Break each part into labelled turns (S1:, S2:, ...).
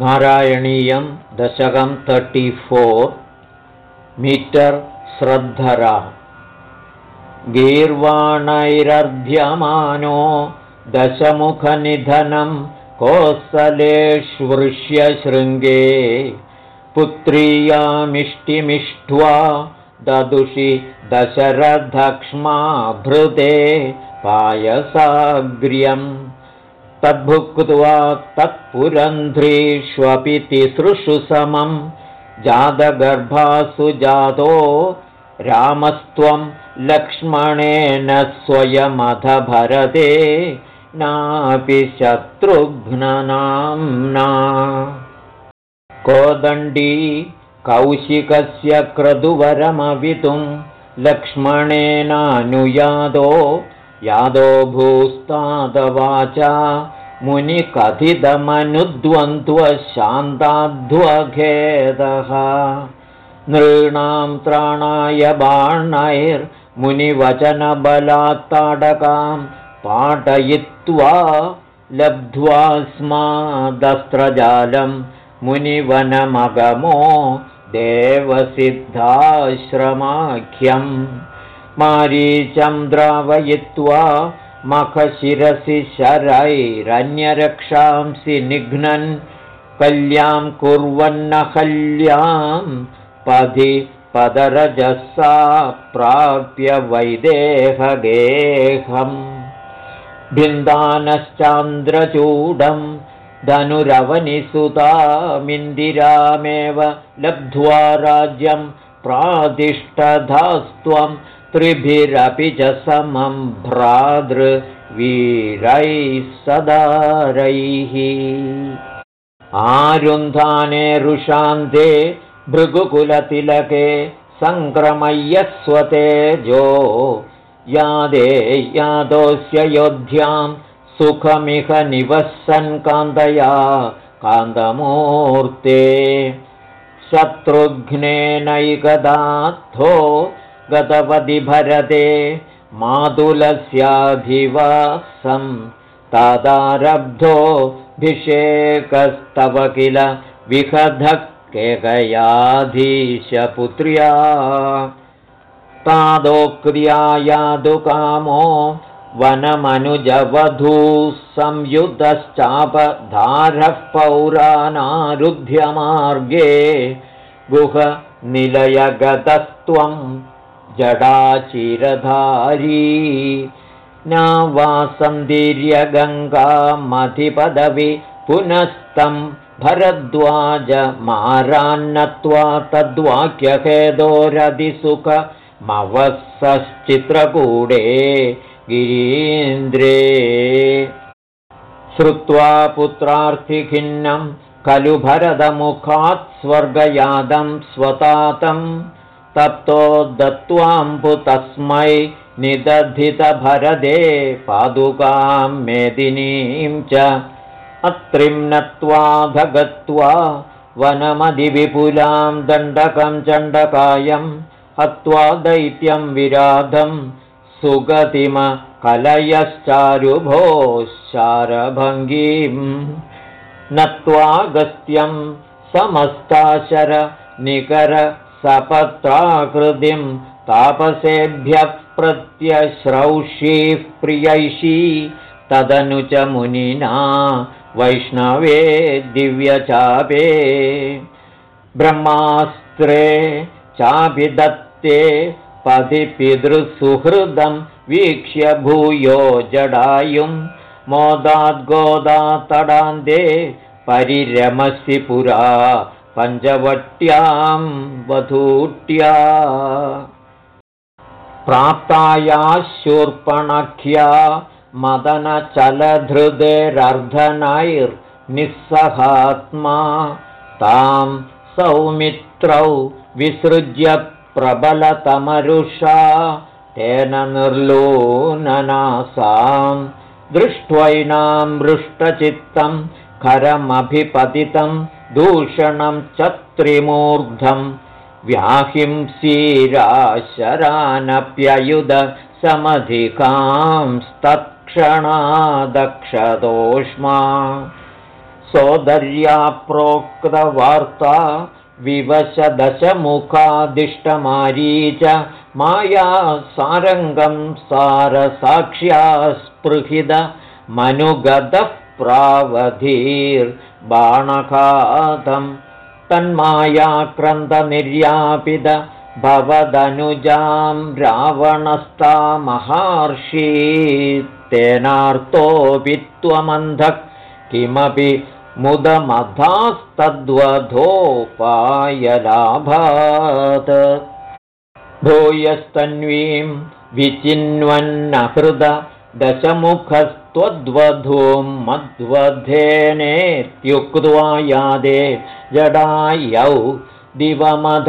S1: नारायणीयं दशकं thirty four metre श्रद्धरा। गीर्वाणैरर्ध्यमानो दशमुखनिधनं कोसलेष्वृष्य शृङ्गे पुत्र्यामिष्टिमिष्ट्वा ददुषि दशरथक्ष्माभृते पायसाग्र्यम् तद्भुक्त्वा तत्पुरन्ध्रीष्वपि तिसृषु समं जातगर्भासु जातो रामस्त्वं लक्ष्मणेन स्वयमथ भरते नापि शत्रुघ्ननाम्ना। कोदण्डी कौशिकस्य क्रतुवरमवितुं लक्ष्मणेनानुयादो यादो भूस्तादवाचा मुनिकथितमनुद्वन्द्वशान्ताध्वखेदः नृणां त्राणाय बाणैर्मुनिवचनबलात्ताडकां पाठयित्वा लब्ध्वा स्मादस्त्रजालं मुनिवनमगमो देवसिद्धाश्रमाख्यम्। मारीचं द्रावयित्वा मखशिरसि शरैरन्यरक्षांसि निघ्नन् कल्यां कुर्वन्नहल्यां पदि पदरजसा प्राप्य वैदेहगेहम्। बिन्दानश्चान्द्रचूडं धनुरवनिसुतामिन्दिरामेव लब्ध्वा राज्यं प्रातिष्ठधास्त्वं त्रिभिरपि च समं भ्रातृवीरैः सदारैः। आरुन्धाने रुषान्ते भृगुकुलतिलके सङ्क्रमय्यस्वतेजो यादे यादोऽस्य योध्यां सुखमिह निवसन् कान्तया कान्तमूर्ते। शत्रुघ्नेनैकदात्थो गतवति भरते मातुलस्याधिवासं तदारब्धोऽभिषेकस्तव किल विहधः केकयाधीशपुत्र्या तादोक्रिया यादुकामो वनमनुजवधूः संयुतश्चापधारः पौरानारुध्यमार्गे गुहनिलयगतस्त्वं जडाचिरधारी नावासन्दीर्यगङ्गामधिपदवि पुनस्तं भरद्वाजमारान्नत्वा तद्वाक्यहेदोरधिसुखमवसश्चित्रकूटे गिरीन्द्रे। श्रुत्वा पुत्रार्थिखिन्नं खलु भरदमुखात् स्वर्गयादं स्वतातं तप्तो दत्त्वाम्बु तस्मै निदधितभरदे पादुकां मेदिनीं च अत्रिं नत्वा भगत्वा वनमधिविपुलां दण्डकं चण्डकायं हत्वा दैत्यं विराधं सुगतिमकलयश्चारुभोश्चारभङ्गीं नत्वागस्त्यं समस्ताशरनिकरसपत्राकृतिं तापसेभ्यः प्रत्यश्रौषीः प्रियैषी तदनु च मुनिना वैष्णवे दिव्यचापे। ब्रह्मास्त्रे चापि दत्ते पथि पितृसुहृदं वीक्ष्य भूयो जडायुं। मोदाद्गोदात्तडान्ते परिरमसि पुरा पञ्चवट्यां वधूट्या। प्राप्तायाशूर्पणख्या मदनचलधृतेरर्धनैर्निःसहात्मा तां सौमित्रौ विसृज्य प्रबलतमरुषा। तेन निर्लोननासां दृष्ट्वैनां मृष्टचित्तं खरमभिपतितं दूषणं च त्रिमूर्धं व्याहिंसीराशरानप्ययुध समधिकांस्तत्क्षणादक्षतोष्मा। सोदर्या प्रोक्तवार्ता विवशदशमुखादिष्टमारी च माया सारङ्गं सारसाक्ष्या स्पृहिद मनुगतः प्रावधीर्बाणखातं तन्मायाक्रन्दनिर्यापित भवदनुजां रावणस्ता महार्षी तेनार्तोऽपि त्वमन्धः किमपि मुदमधास्तद्वधोपायलाभात्। भूयस्तन्वीं विचिन्वन्नहृद दशमुखस्त्वद्वधूं मद्वधेनेत्युक्त्वा यादे जडायौ दिवमध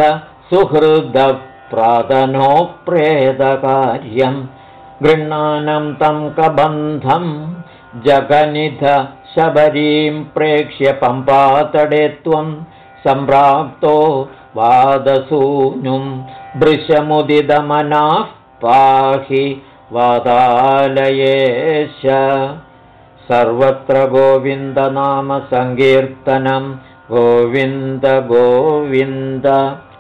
S1: सुहृदप्रादनोप्रेतकार्यं गृह्णानं तं कबन्धं जगनिध शबरीं प्रेक्ष्य पम्पातडे त्वं सम्प्राप्तो वादसूनुं भृशमुदितमनाः पाहि वादालयेश। सर्वत्र गोविन्दनामसङ्कीर्तनं गोविन्द गोविन्द